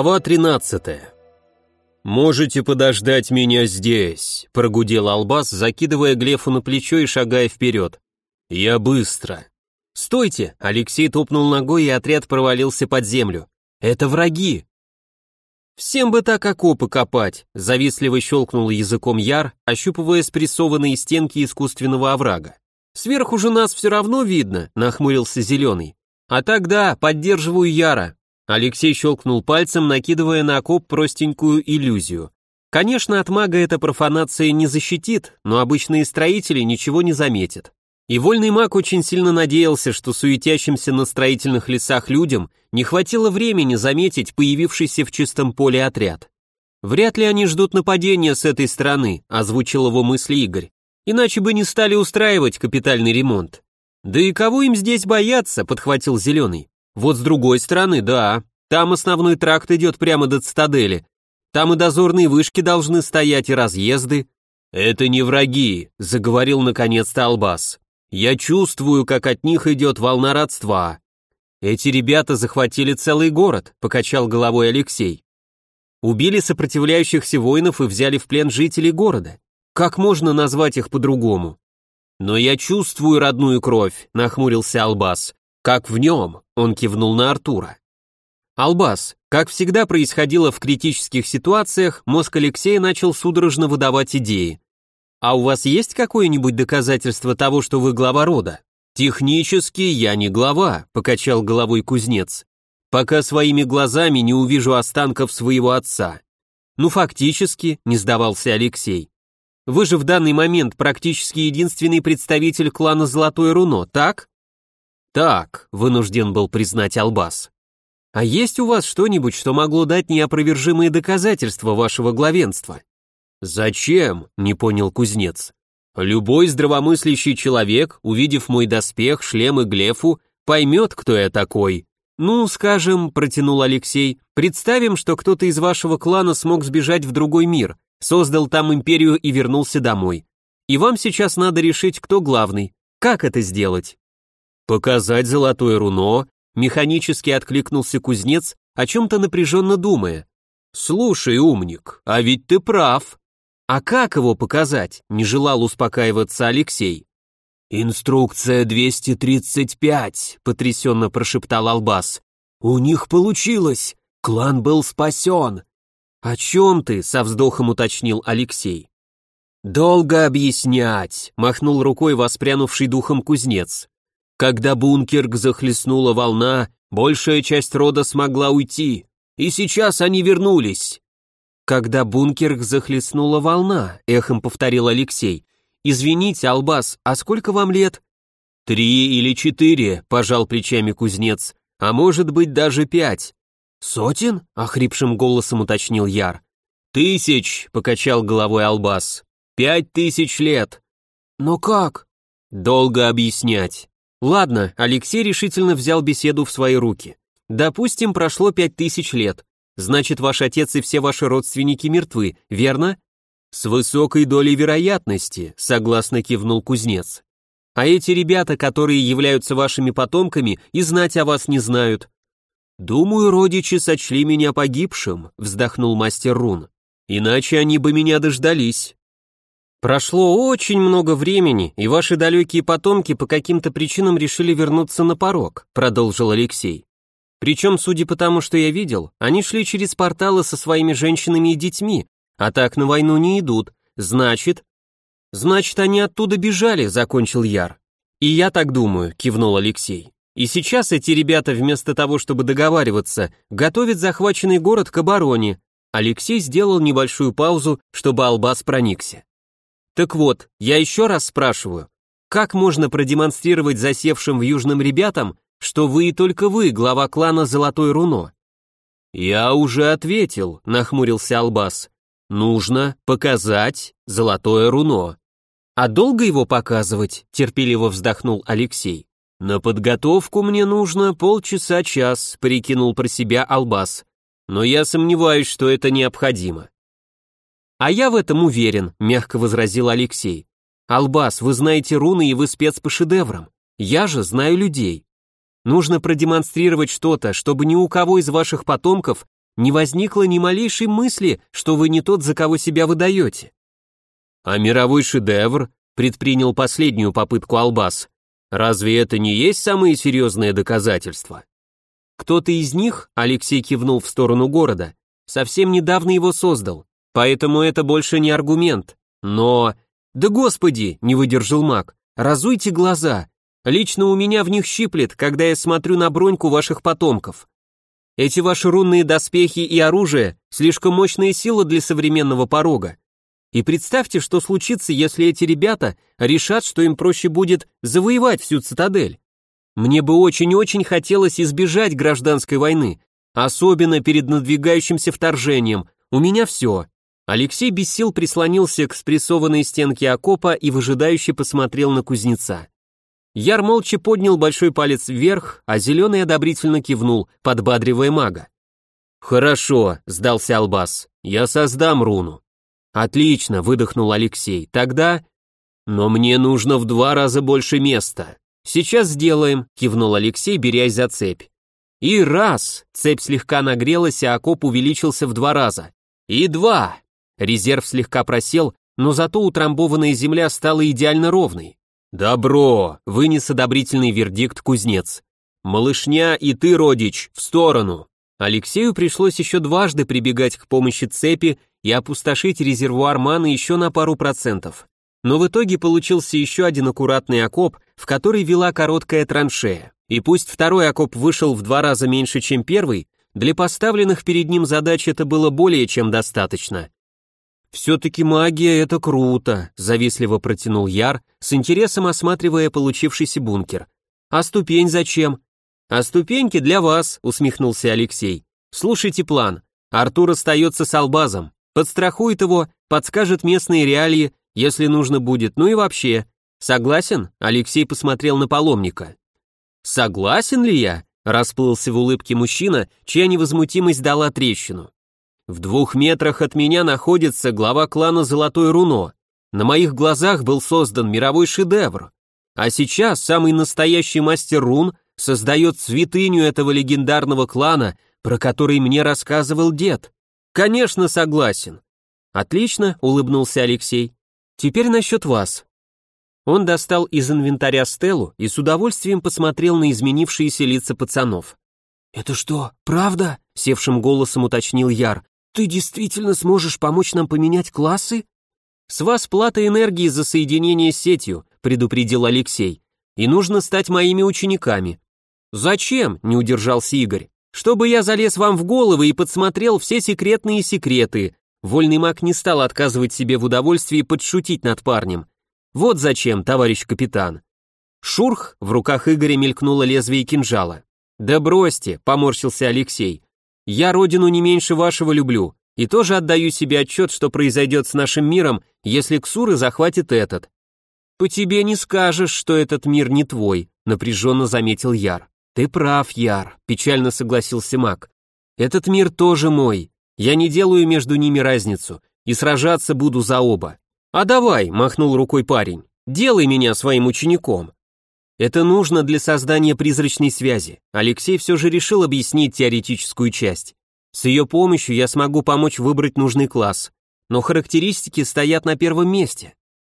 Глава 13. «Можете подождать меня здесь», — прогудел Албас, закидывая Глефу на плечо и шагая вперед. «Я быстро». «Стойте!» — Алексей топнул ногой, и отряд провалился под землю. «Это враги!» «Всем бы так окопы копать!» — завистливо щелкнул языком Яр, ощупывая спрессованные стенки искусственного оврага. «Сверху же нас все равно видно», — нахмурился Зеленый. «А тогда поддерживаю Яра, Алексей щелкнул пальцем, накидывая на окоп простенькую иллюзию. Конечно, от мага эта профанация не защитит, но обычные строители ничего не заметят. И вольный маг очень сильно надеялся, что суетящимся на строительных лесах людям не хватило времени заметить появившийся в чистом поле отряд. «Вряд ли они ждут нападения с этой стороны», — озвучил его мысли Игорь. «Иначе бы не стали устраивать капитальный ремонт». «Да и кого им здесь бояться?» — подхватил Зеленый. Вот с другой стороны, да, там основной тракт идет прямо до цитадели. Там и дозорные вышки должны стоять, и разъезды. Это не враги, заговорил наконец-то Албас. Я чувствую, как от них идет волна родства. Эти ребята захватили целый город, покачал головой Алексей. Убили сопротивляющихся воинов и взяли в плен жителей города. Как можно назвать их по-другому? Но я чувствую родную кровь, нахмурился Албас. Как в нем, он кивнул на Артура. Албас, как всегда происходило в критических ситуациях, мозг Алексея начал судорожно выдавать идеи. А у вас есть какое-нибудь доказательство того, что вы глава рода? Технически я не глава, покачал головой кузнец. Пока своими глазами не увижу останков своего отца. Ну фактически, не сдавался Алексей. Вы же в данный момент практически единственный представитель клана Золотое Руно, так? «Так», — вынужден был признать Албас. «А есть у вас что-нибудь, что могло дать неопровержимые доказательства вашего главенства?» «Зачем?» — не понял кузнец. «Любой здравомыслящий человек, увидев мой доспех, шлем и глефу, поймет, кто я такой». «Ну, скажем», — протянул Алексей, «представим, что кто-то из вашего клана смог сбежать в другой мир, создал там империю и вернулся домой. И вам сейчас надо решить, кто главный. Как это сделать?» «Показать золотое руно?» — механически откликнулся кузнец, о чем-то напряженно думая. «Слушай, умник, а ведь ты прав». «А как его показать?» — не желал успокаиваться Алексей. «Инструкция 235», — потрясенно прошептал Албас. «У них получилось! Клан был спасен!» «О чем ты?» — со вздохом уточнил Алексей. «Долго объяснять», — махнул рукой воспрянувший духом кузнец. Когда Бункерг захлестнула волна, большая часть рода смогла уйти, и сейчас они вернулись. Когда Бункерг захлестнула волна, эхом повторил Алексей. Извините, Албас, а сколько вам лет? Три или четыре, пожал плечами кузнец, а может быть даже пять. Сотен? охрипшим голосом уточнил Яр. Тысяч, покачал головой Албас. Пять тысяч лет. Но как? Долго объяснять. Ладно, Алексей решительно взял беседу в свои руки. Допустим, прошло пять тысяч лет. Значит, ваш отец и все ваши родственники мертвы, верно? С высокой долей вероятности, согласно кивнул кузнец. А эти ребята, которые являются вашими потомками, и знать о вас не знают. Думаю, родичи сочли меня погибшим, вздохнул мастер рун. Иначе они бы меня дождались. Прошло очень много времени, и ваши далекие потомки по каким-то причинам решили вернуться на порог, продолжил Алексей. Причем, судя по тому, что я видел, они шли через порталы со своими женщинами и детьми, а так на войну не идут. Значит... Значит, они оттуда бежали, закончил Яр. И я так думаю, кивнул Алексей. И сейчас эти ребята вместо того, чтобы договариваться, готовят захваченный город к обороне. Алексей сделал небольшую паузу, чтобы Албас проникся. Так вот, я еще раз спрашиваю, как можно продемонстрировать засевшим в Южном ребятам, что вы и только вы глава клана Золотой Руно? Я уже ответил, нахмурился Албас. Нужно показать Золотое Руно. А долго его показывать? терпеливо вздохнул Алексей. На подготовку мне нужно полчаса-час, прикинул про себя Албас. Но я сомневаюсь, что это необходимо. «А я в этом уверен», — мягко возразил Алексей. «Албас, вы знаете руны и вы спец по шедеврам. Я же знаю людей. Нужно продемонстрировать что-то, чтобы ни у кого из ваших потомков не возникло ни малейшей мысли, что вы не тот, за кого себя выдаете. А мировой шедевр предпринял последнюю попытку Албас. Разве это не есть самые серьезные доказательства? Кто-то из них, Алексей кивнул в сторону города, совсем недавно его создал, поэтому это больше не аргумент. Но... Да господи, не выдержал маг, разуйте глаза. Лично у меня в них щиплет, когда я смотрю на броньку ваших потомков. Эти ваши рунные доспехи и оружие – слишком мощная сила для современного порога. И представьте, что случится, если эти ребята решат, что им проще будет завоевать всю цитадель. Мне бы очень-очень хотелось избежать гражданской войны, особенно перед надвигающимся вторжением. У меня все. Алексей без сил прислонился к спрессованной стенке окопа и выжидающе посмотрел на кузнеца. Яр молча поднял большой палец вверх, а зеленый одобрительно кивнул, подбадривая мага. «Хорошо», — сдался Албас, — «я создам руну». «Отлично», — выдохнул Алексей, — «тогда...» «Но мне нужно в два раза больше места». «Сейчас сделаем», — кивнул Алексей, берясь за цепь. И раз, цепь слегка нагрелась, а окоп увеличился в два раза. И два. Резерв слегка просел, но зато утрамбованная земля стала идеально ровной. «Добро!» — вынес одобрительный вердикт кузнец. «Малышня и ты, родич, в сторону!» Алексею пришлось еще дважды прибегать к помощи цепи и опустошить резервуар маны еще на пару процентов. Но в итоге получился еще один аккуратный окоп, в который вела короткая траншея. И пусть второй окоп вышел в два раза меньше, чем первый, для поставленных перед ним задач это было более чем достаточно. «Все-таки магия — это круто», — завистливо протянул Яр, с интересом осматривая получившийся бункер. «А ступень зачем?» «А ступеньки для вас», — усмехнулся Алексей. «Слушайте план. Артур остается с Албазом, подстрахует его, подскажет местные реалии, если нужно будет, ну и вообще. Согласен? Алексей посмотрел на паломника. Согласен ли я? Расплылся в улыбке мужчина, чья невозмутимость дала трещину. В двух метрах от меня находится глава клана Золотой Руно. На моих глазах был создан мировой шедевр. А сейчас самый настоящий мастер рун создает святыню этого легендарного клана, про который мне рассказывал дед. Конечно, согласен. Отлично, улыбнулся Алексей. Теперь насчет вас. Он достал из инвентаря стелу и с удовольствием посмотрел на изменившиеся лица пацанов. «Это что, правда?» — севшим голосом уточнил Яр. «Ты действительно сможешь помочь нам поменять классы?» «С вас плата энергии за соединение с сетью», — предупредил Алексей. «И нужно стать моими учениками». «Зачем?» — не удержался Игорь. «Чтобы я залез вам в головы и подсмотрел все секретные секреты, Вольный маг не стал отказывать себе в удовольствии подшутить над парнем. Вот зачем, товарищ капитан. Шурх, в руках Игоря мелькнуло лезвие кинжала. Да бросьте, поморщился Алексей. Я родину не меньше вашего люблю, и тоже отдаю себе отчет, что произойдет с нашим миром, если Ксуры захватит этот. По тебе не скажешь, что этот мир не твой, напряженно заметил Яр. Ты прав, Яр, печально согласился маг. Этот мир тоже мой, я не делаю между ними разницу, и сражаться буду за оба. А давай, махнул рукой парень, делай меня своим учеником. Это нужно для создания призрачной связи. Алексей все же решил объяснить теоретическую часть. С ее помощью я смогу помочь выбрать нужный класс, но характеристики стоят на первом месте.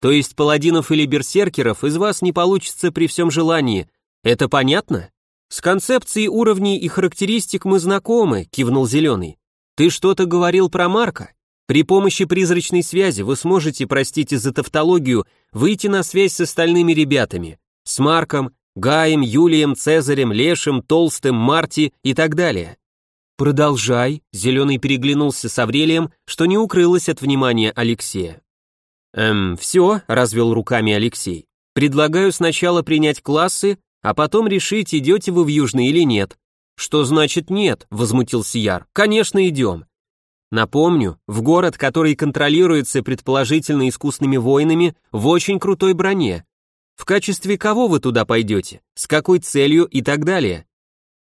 То есть паладинов или берсеркеров из вас не получится при всем желании. Это понятно? С концепцией уровней и характеристик мы знакомы, кивнул Зеленый. Ты что-то говорил про Марка? При помощи призрачной связи вы сможете, простите за тавтологию, выйти на связь с остальными ребятами. С Марком, Гаем, Юлием, Цезарем, Лешим, Толстым, Марти и так далее. Продолжай, Зеленый переглянулся с Аврелием, что не укрылось от внимания Алексея. Эм, все, развел руками Алексей. Предлагаю сначала принять классы, а потом решить, идете вы в Южный или нет. «Что значит нет?» – возмутился Яр. «Конечно, идем». Напомню, в город, который контролируется предположительно искусными воинами, в очень крутой броне. В качестве кого вы туда пойдете? С какой целью и так далее?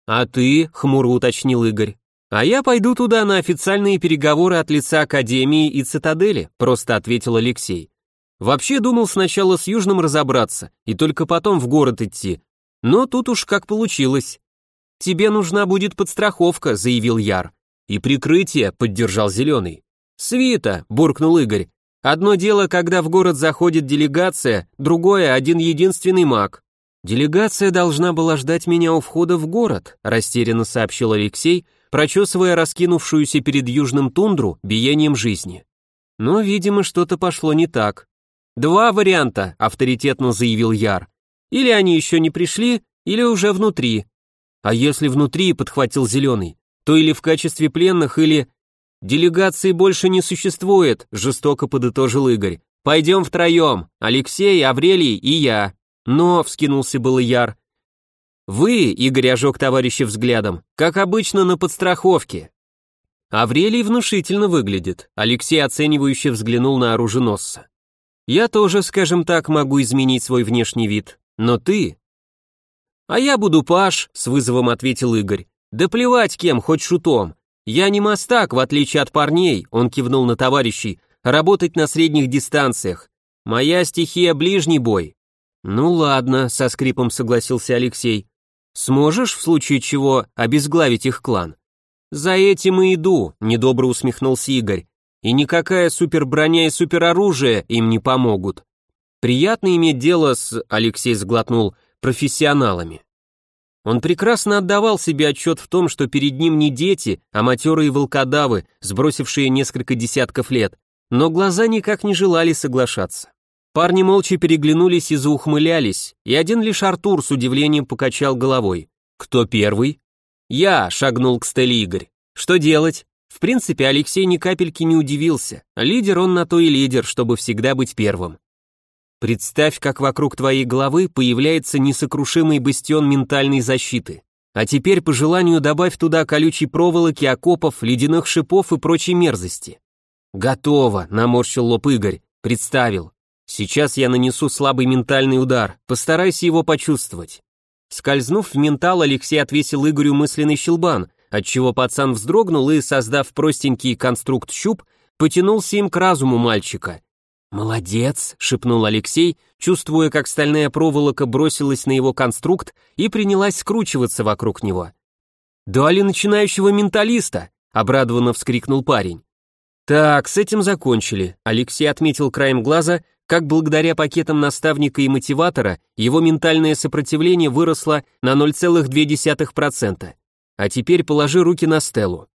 А ты, хмуро уточнил Игорь. А я пойду туда на официальные переговоры от лица Академии и Цитадели, просто ответил Алексей. Вообще думал сначала с Южным разобраться и только потом в город идти. Но тут уж как получилось. «Тебе нужна будет подстраховка», — заявил Яр. «И прикрытие», — поддержал Зеленый. «Свита», — буркнул Игорь. «Одно дело, когда в город заходит делегация, другое — один единственный маг». «Делегация должна была ждать меня у входа в город», — растерянно сообщил Алексей, прочесывая раскинувшуюся перед южным тундру биением жизни. Но, видимо, что-то пошло не так. «Два варианта», — авторитетно заявил Яр. «Или они еще не пришли, или уже внутри». «А если внутри», — подхватил Зеленый, «то или в качестве пленных, или...» «Делегации больше не существует», — жестоко подытожил Игорь. «Пойдем втроем, Алексей, Аврелий и я». «Но», — вскинулся был Яр, «Вы», — Игорь ожег товарища взглядом, «как обычно на подстраховке». Аврелий внушительно выглядит, Алексей оценивающе взглянул на оруженосца. «Я тоже, скажем так, могу изменить свой внешний вид, но ты...» «А я буду Паш», — с вызовом ответил Игорь. «Да плевать кем, хоть шутом. Я не мастак, в отличие от парней», — он кивнул на товарищей, «работать на средних дистанциях. Моя стихия — ближний бой». «Ну ладно», — со скрипом согласился Алексей. Сможешь, в случае чего, обезглавить их клан? За этим и иду, недобро усмехнулся Игорь. И никакая суперброня и супероружие им не помогут. Приятно иметь дело с, Алексей сглотнул, профессионалами. Он прекрасно отдавал себе отчет в том, что перед ним не дети, а матерые волкодавы, сбросившие несколько десятков лет, но глаза никак не желали соглашаться. Парни молча переглянулись и заухмылялись, и один лишь Артур с удивлением покачал головой. «Кто первый?» «Я», — шагнул к Стелле Игорь. «Что делать?» В принципе, Алексей ни капельки не удивился. Лидер он на то и лидер, чтобы всегда быть первым. Представь, как вокруг твоей головы появляется несокрушимый бастион ментальной защиты. А теперь по желанию добавь туда колючей проволоки, окопов, ледяных шипов и прочей мерзости. Готово, наморщил лоб Игорь, представил. Сейчас я нанесу слабый ментальный удар, постарайся его почувствовать. Скользнув в ментал, Алексей отвесил Игорю мысленный щелбан, отчего пацан вздрогнул и, создав простенький конструкт щуп, потянулся им к разуму мальчика. «Молодец», — шепнул Алексей, чувствуя, как стальная проволока бросилась на его конструкт и принялась скручиваться вокруг него. «Дали начинающего менталиста», — обрадованно вскрикнул парень. «Так, с этим закончили», — Алексей отметил краем глаза, как благодаря пакетам наставника и мотиватора его ментальное сопротивление выросло на 0,2%. А теперь положи руки на стелу.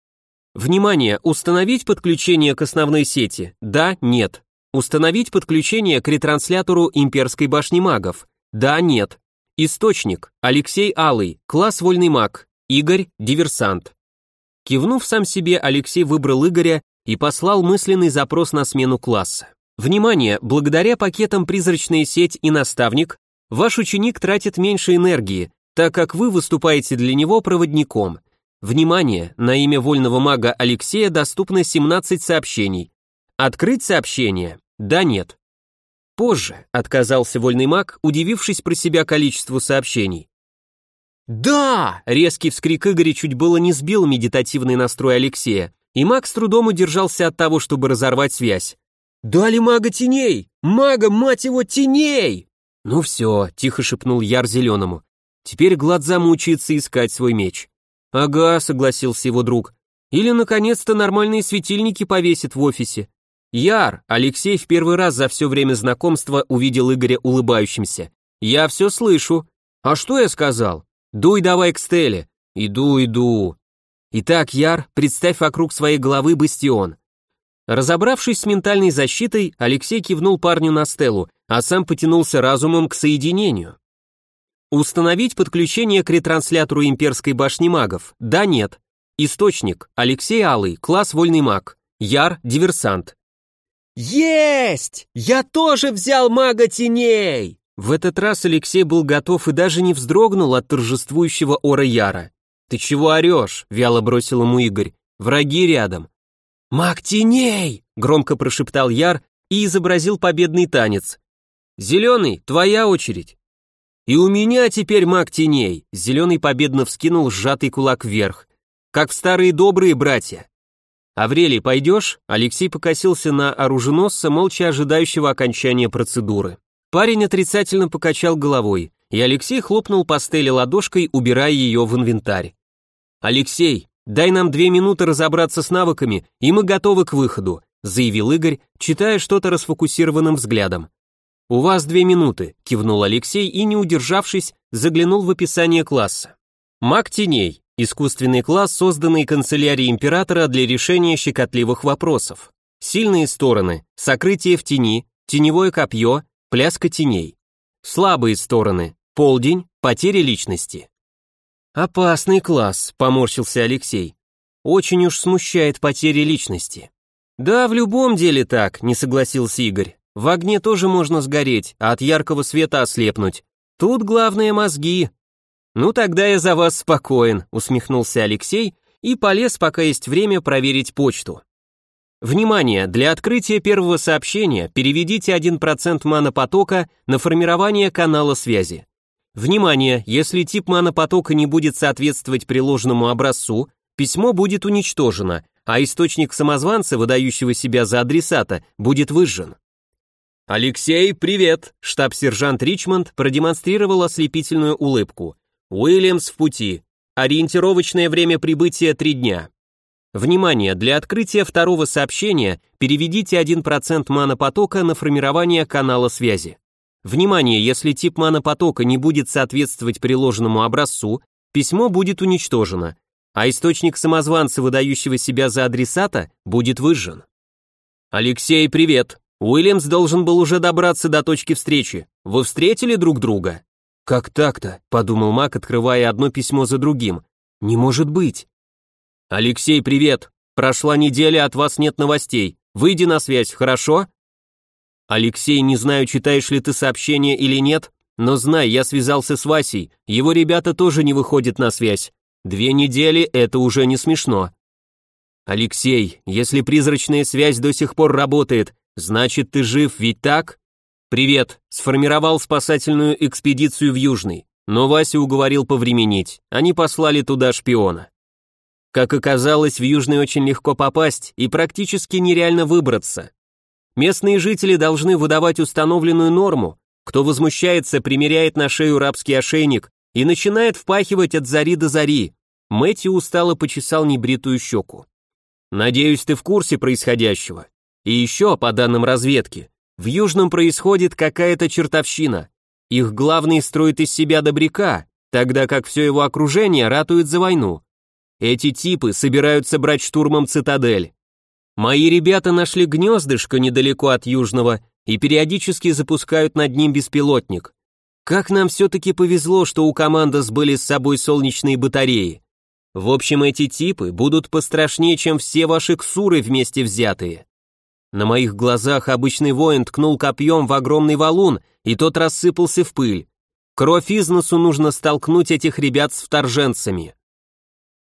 Внимание, установить подключение к основной сети? Да, нет. Установить подключение к ретранслятору имперской башни магов? Да, нет. Источник. Алексей Алый, класс вольный маг. Игорь, диверсант. Кивнув сам себе, Алексей выбрал Игоря и послал мысленный запрос на смену класса. Внимание, благодаря пакетам «Призрачная сеть» и «Наставник» ваш ученик тратит меньше энергии, так как вы выступаете для него проводником. Внимание, на имя вольного мага Алексея доступно 17 сообщений. Открыть сообщение? Да, нет. Позже отказался вольный маг, удивившись про себя количеству сообщений. «Да!» — резкий вскрик Игоря чуть было не сбил медитативный настрой Алексея, и маг с трудом удержался от того, чтобы разорвать связь. «Дали мага теней! Мага, мать его, теней!» «Ну все», — тихо шепнул Яр Зеленому. «Теперь Глад замучается искать свой меч». «Ага», — согласился его друг. «Или, наконец-то, нормальные светильники повесит в офисе». «Яр!» — Алексей в первый раз за все время знакомства увидел Игоря улыбающимся. «Я все слышу». «А что я сказал?» «Дуй давай к Стелле». «Иду, иду». Итак, Яр, представь вокруг своей головы бастион. Разобравшись с ментальной защитой, Алексей кивнул парню на стелу, а сам потянулся разумом к соединению. Установить подключение к ретранслятору имперской башни магов? Да, нет. Источник. Алексей Алый, класс вольный маг. Яр, диверсант. Есть! Я тоже взял мага теней! В этот раз Алексей был готов и даже не вздрогнул от торжествующего ора Яра. «Ты чего орешь?» — вяло бросил ему Игорь. «Враги рядом. «Маг теней!» — громко прошептал Яр и изобразил победный танец. «Зеленый, твоя очередь!» «И у меня теперь маг теней!» Зеленый победно вскинул сжатый кулак вверх. «Как в старые добрые братья!» «Аврелий, пойдешь?» Алексей покосился на оруженосца, молча ожидающего окончания процедуры. Парень отрицательно покачал головой, и Алексей хлопнул по стеле ладошкой, убирая ее в инвентарь. «Алексей, Дай нам две минуты разобраться с навыками, и мы готовы к выходу», заявил Игорь, читая что-то расфокусированным взглядом. «У вас две минуты», кивнул Алексей и, не удержавшись, заглянул в описание класса. Маг теней. Искусственный класс, созданный канцелярией императора для решения щекотливых вопросов. Сильные стороны. Сокрытие в тени, теневое копье, пляска теней. Слабые стороны. Полдень, потеря личности. «Опасный класс», — поморщился Алексей. «Очень уж смущает потеря личности». «Да, в любом деле так», — не согласился Игорь. «В огне тоже можно сгореть, а от яркого света ослепнуть. Тут главное мозги». «Ну тогда я за вас спокоен», — усмехнулся Алексей и полез, пока есть время, проверить почту. Внимание! Для открытия первого сообщения переведите 1% манопотока на формирование канала связи. Внимание, если тип манопотока не будет соответствовать приложенному образцу, письмо будет уничтожено, а источник самозванца, выдающего себя за адресата, будет выжжен. «Алексей, привет!» Штаб-сержант Ричмонд продемонстрировал ослепительную улыбку. «Уильямс в пути. Ориентировочное время прибытия три дня. Внимание, для открытия второго сообщения переведите 1% манопотока на формирование канала связи. Внимание, если тип манопотока не будет соответствовать приложенному образцу, письмо будет уничтожено, а источник самозванца, выдающего себя за адресата, будет выжжен. Алексей, привет. Уильямс должен был уже добраться до точки встречи. Вы встретили друг друга? Как так-то? подумал Мак, открывая одно письмо за другим. Не может быть. Алексей, привет. Прошла неделя, от вас нет новостей. Выйди на связь, хорошо? «Алексей, не знаю, читаешь ли ты сообщение или нет, но знай, я связался с Васей, его ребята тоже не выходят на связь. Две недели – это уже не смешно». «Алексей, если призрачная связь до сих пор работает, значит ты жив, ведь так?» «Привет, сформировал спасательную экспедицию в Южный, но Вася уговорил повременить, они послали туда шпиона». Как оказалось, в Южный очень легко попасть и практически нереально выбраться. Местные жители должны выдавать установленную норму. Кто возмущается, примеряет на шею рабский ошейник и начинает впахивать от зари до зари. Мэтью устало почесал небритую щеку. Надеюсь, ты в курсе происходящего. И еще, по данным разведки, в Южном происходит какая-то чертовщина. Их главный строит из себя добряка, тогда как все его окружение ратует за войну. Эти типы собираются брать штурмом цитадель. Мои ребята нашли гнездышко недалеко от Южного и периодически запускают над ним беспилотник. Как нам все-таки повезло, что у командос были с собой солнечные батареи. В общем, эти типы будут пострашнее, чем все ваши ксуры вместе взятые. На моих глазах обычный воин ткнул копьем в огромный валун, и тот рассыпался в пыль. Кровь из носу нужно столкнуть этих ребят с вторженцами.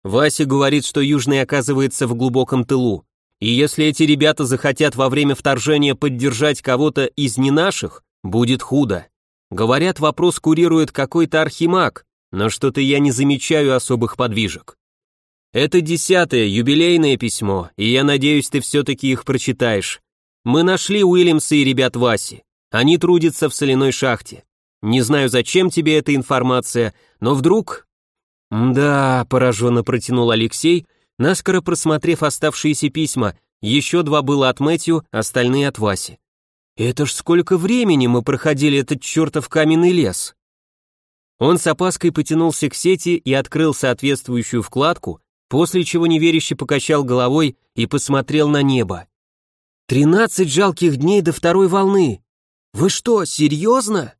Вася говорит, что Южный оказывается в глубоком тылу. И если эти ребята захотят во время вторжения поддержать кого-то из не наших, будет худо. Говорят, вопрос курирует какой-то архимаг, но что-то я не замечаю особых подвижек. Это десятое, юбилейное письмо, и я надеюсь, ты все-таки их прочитаешь. Мы нашли Уильямса и ребят Васи. Они трудятся в соляной шахте. Не знаю, зачем тебе эта информация, но вдруг... Да, пораженно протянул Алексей, наскоро просмотрев оставшиеся письма, еще два было от Мэтью, остальные от Васи. Это ж сколько времени мы проходили этот чертов каменный лес. Он с опаской потянулся к сети и открыл соответствующую вкладку, после чего неверяще покачал головой и посмотрел на небо. «Тринадцать жалких дней до второй волны! Вы что, серьезно?»